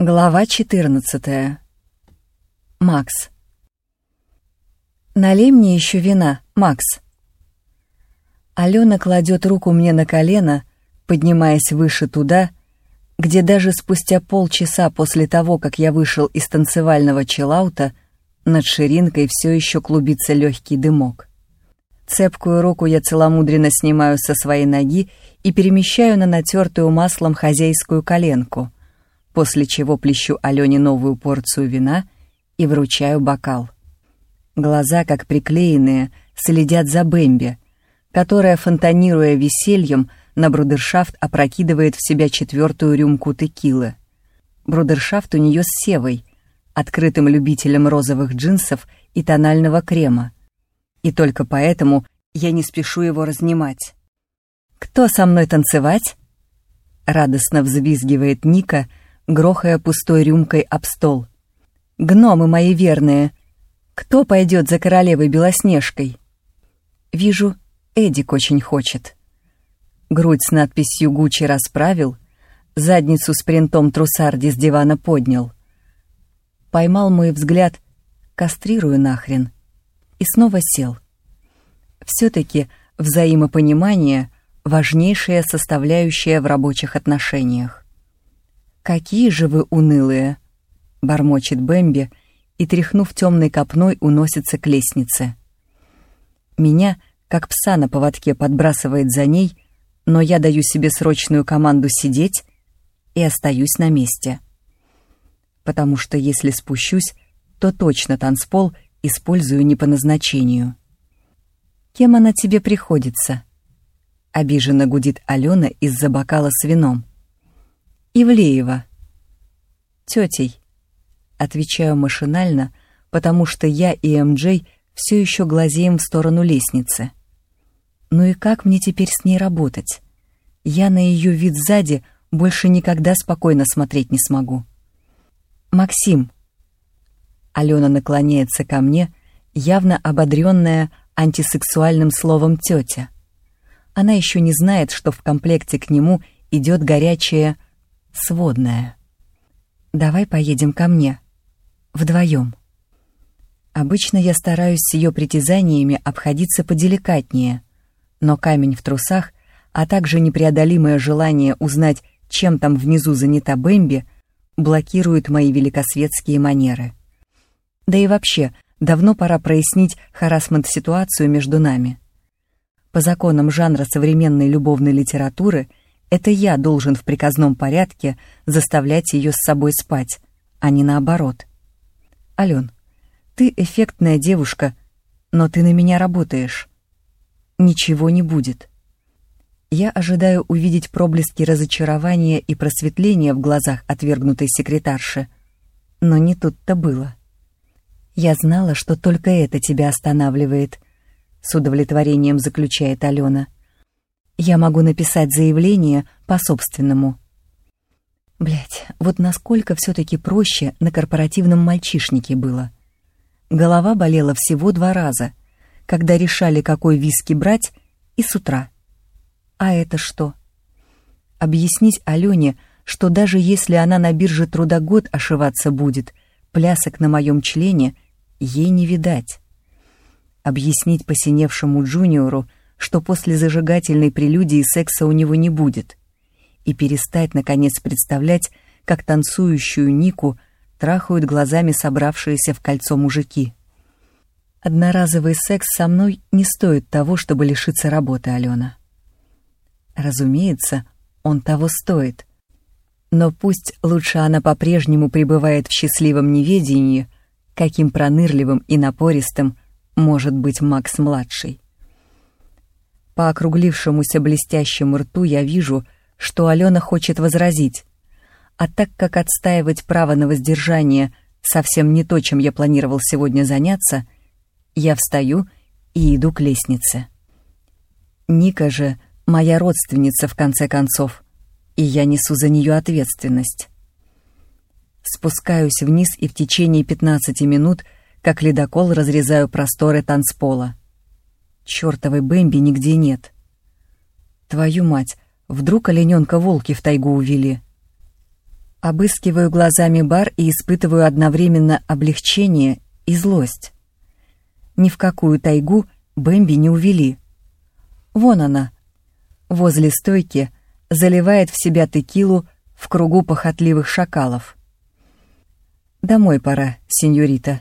Глава 14. Макс. «Налей мне еще вина, Макс». Алена кладет руку мне на колено, поднимаясь выше туда, где даже спустя полчаса после того, как я вышел из танцевального челаута, над ширинкой все еще клубится легкий дымок. Цепкую руку я целомудренно снимаю со своей ноги и перемещаю на натертую маслом хозяйскую коленку — после чего плещу Алене новую порцию вина и вручаю бокал. Глаза, как приклеенные, следят за Бэмби, которая, фонтанируя весельем, на брудершафт опрокидывает в себя четвертую рюмку текилы. Брудершафт у нее с Севой, открытым любителем розовых джинсов и тонального крема. И только поэтому я не спешу его разнимать. «Кто со мной танцевать?» Радостно взвизгивает Ника, грохая пустой рюмкой об стол. «Гномы мои верные! Кто пойдет за королевой Белоснежкой?» «Вижу, Эдик очень хочет». Грудь с надписью «Гуччи» расправил, задницу с принтом трусарди с дивана поднял. Поймал мой взгляд «Кастрирую нахрен» и снова сел. Все-таки взаимопонимание — важнейшая составляющая в рабочих отношениях. «Какие же вы унылые!» — бормочет Бэмби и, тряхнув темной копной, уносится к лестнице. Меня, как пса на поводке, подбрасывает за ней, но я даю себе срочную команду сидеть и остаюсь на месте. Потому что если спущусь, то точно танцпол использую не по назначению. «Кем она тебе приходится?» — обиженно гудит Алена из-за бокала с вином. Ивлеева. Тетей. Отвечаю машинально, потому что я и МД все еще глазеем в сторону лестницы. Ну и как мне теперь с ней работать? Я на ее вид сзади больше никогда спокойно смотреть не смогу. Максим. Алена наклоняется ко мне, явно ободренная антисексуальным словом тетя. Она еще не знает, что в комплекте к нему идет горячая сводная. Давай поедем ко мне. Вдвоем. Обычно я стараюсь с ее притязаниями обходиться поделикатнее, но камень в трусах, а также непреодолимое желание узнать, чем там внизу занята Бэмби, блокируют мои великосветские манеры. Да и вообще, давно пора прояснить харасмент-ситуацию между нами. По законам жанра современной любовной литературы — это я должен в приказном порядке заставлять ее с собой спать, а не наоборот. Ален, ты эффектная девушка, но ты на меня работаешь. Ничего не будет. Я ожидаю увидеть проблески разочарования и просветления в глазах отвергнутой секретарши, но не тут-то было. Я знала, что только это тебя останавливает, с удовлетворением заключает Алена. — я могу написать заявление по собственному. Блять, вот насколько все-таки проще на корпоративном мальчишнике было. Голова болела всего два раза, когда решали, какой виски брать, и с утра. А это что? Объяснить Алене, что даже если она на бирже труда год ошиваться будет, плясок на моем члене ей не видать. Объяснить посиневшему джуниору, что после зажигательной прелюдии секса у него не будет, и перестать, наконец, представлять, как танцующую Нику трахают глазами собравшиеся в кольцо мужики. Одноразовый секс со мной не стоит того, чтобы лишиться работы, Алена. Разумеется, он того стоит. Но пусть лучше она по-прежнему пребывает в счастливом неведении, каким пронырливым и напористым может быть Макс-младший. По округлившемуся блестящему рту я вижу, что Алена хочет возразить. А так как отстаивать право на воздержание совсем не то, чем я планировал сегодня заняться, я встаю и иду к лестнице. Ника же моя родственница, в конце концов, и я несу за нее ответственность. Спускаюсь вниз и в течение 15 минут, как ледокол, разрезаю просторы танцпола. Чёртовой Бэмби нигде нет. Твою мать, вдруг олененка волки в тайгу увели? Обыскиваю глазами бар и испытываю одновременно облегчение и злость. Ни в какую тайгу Бэмби не увели. Вон она, возле стойки, заливает в себя текилу в кругу похотливых шакалов. «Домой пора, сеньорита».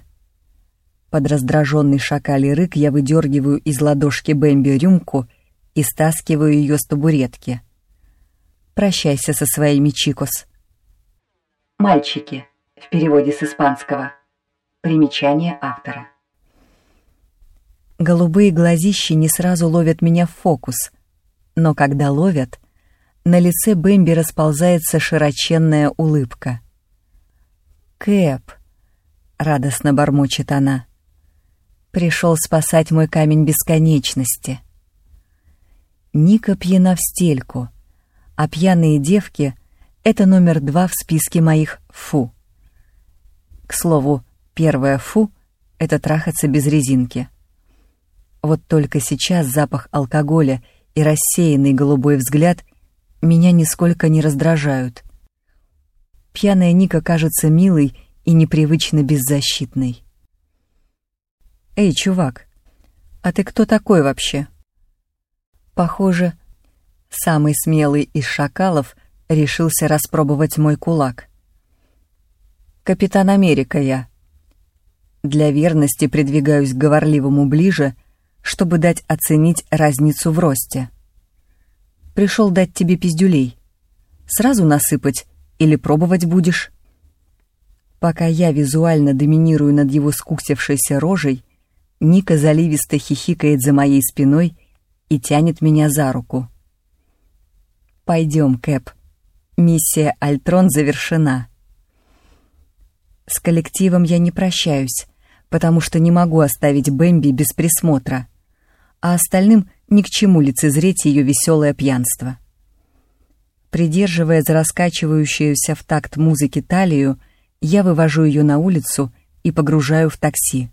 Под раздраженный шакалий рык я выдергиваю из ладошки Бэмби рюмку и стаскиваю ее с табуретки. «Прощайся со своими чикос». «Мальчики» в переводе с испанского. Примечание автора. Голубые глазищи не сразу ловят меня в фокус, но когда ловят, на лице Бэмби расползается широченная улыбка. «Кэп», — радостно бормочет она, — «пришел спасать мой камень бесконечности». Ника пьяна в стельку, а пьяные девки — это номер два в списке моих «фу». К слову, первое «фу» — это трахаться без резинки. Вот только сейчас запах алкоголя и рассеянный голубой взгляд меня нисколько не раздражают. Пьяная Ника кажется милой и непривычно беззащитной. «Эй, чувак, а ты кто такой вообще?» Похоже, самый смелый из шакалов решился распробовать мой кулак. «Капитан Америка я». Для верности придвигаюсь к говорливому ближе — чтобы дать оценить разницу в росте. Пришел дать тебе пиздюлей. Сразу насыпать или пробовать будешь? Пока я визуально доминирую над его скуксившейся рожей, Ника заливисто хихикает за моей спиной и тянет меня за руку. «Пойдем, Кэп. Миссия Альтрон завершена». С коллективом я не прощаюсь, потому что не могу оставить Бэмби без присмотра а остальным ни к чему лицезреть ее веселое пьянство. Придерживая за раскачивающуюся в такт музыки талию, я вывожу ее на улицу и погружаю в такси.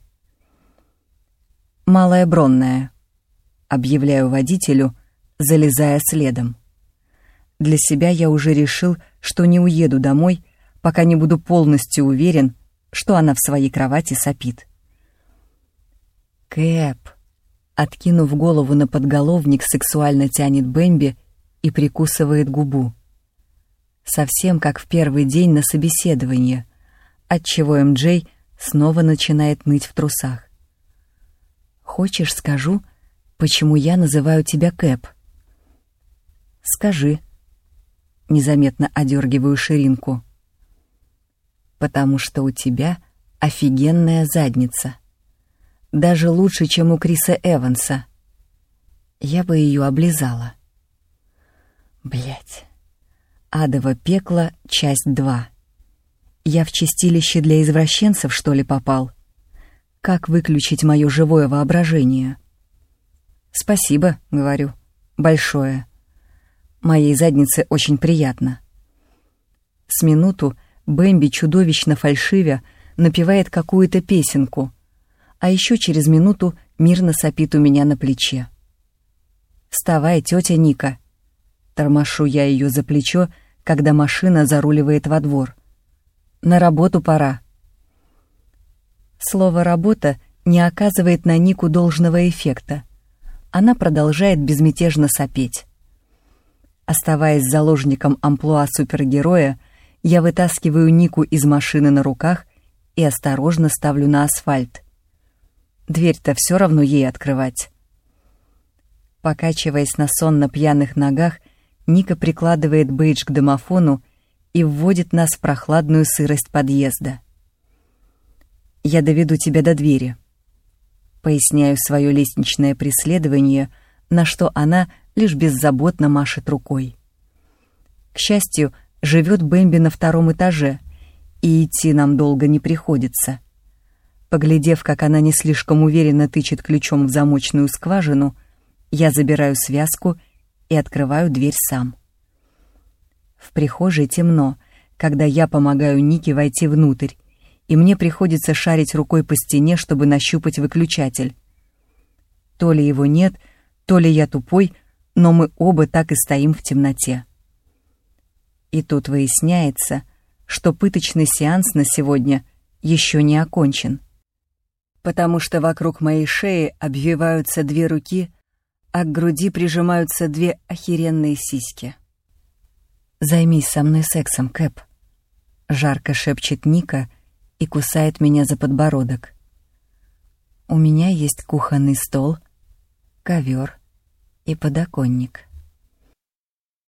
«Малая Бронная», — объявляю водителю, залезая следом. Для себя я уже решил, что не уеду домой, пока не буду полностью уверен, что она в своей кровати сопит. «Кэп», Откинув голову на подголовник, сексуально тянет Бэмби и прикусывает губу. Совсем как в первый день на собеседовании, отчего МД снова начинает ныть в трусах. «Хочешь, скажу, почему я называю тебя Кэп?» «Скажи». Незаметно одергиваю ширинку. «Потому что у тебя офигенная задница» даже лучше, чем у Криса Эванса. Я бы ее облизала. Блять. Адово пекло, часть 2. Я в чистилище для извращенцев, что ли, попал? Как выключить мое живое воображение? Спасибо, говорю, большое. Моей заднице очень приятно. С минуту Бэмби чудовищно фальшивя напевает какую-то песенку — а еще через минуту мирно сопит у меня на плече. «Вставай, тетя Ника!» Тормошу я ее за плечо, когда машина заруливает во двор. «На работу пора». Слово «работа» не оказывает на Нику должного эффекта. Она продолжает безмятежно сопеть. Оставаясь заложником амплуа супергероя, я вытаскиваю Нику из машины на руках и осторожно ставлю на асфальт. Дверь-то все равно ей открывать. Покачиваясь на сонно пьяных ногах, Ника прикладывает бейдж к домофону и вводит нас в прохладную сырость подъезда. «Я доведу тебя до двери», — поясняю свое лестничное преследование, на что она лишь беззаботно машет рукой. К счастью, живет Бэмби на втором этаже, и идти нам долго не приходится. Поглядев, как она не слишком уверенно тычет ключом в замочную скважину, я забираю связку и открываю дверь сам. В прихожей темно, когда я помогаю Нике войти внутрь, и мне приходится шарить рукой по стене, чтобы нащупать выключатель. То ли его нет, то ли я тупой, но мы оба так и стоим в темноте. И тут выясняется, что пыточный сеанс на сегодня еще не окончен. Потому что вокруг моей шеи обвиваются две руки, а к груди прижимаются две охеренные сиськи. «Займись со мной сексом, Кэп», — жарко шепчет Ника и кусает меня за подбородок. У меня есть кухонный стол, ковер и подоконник.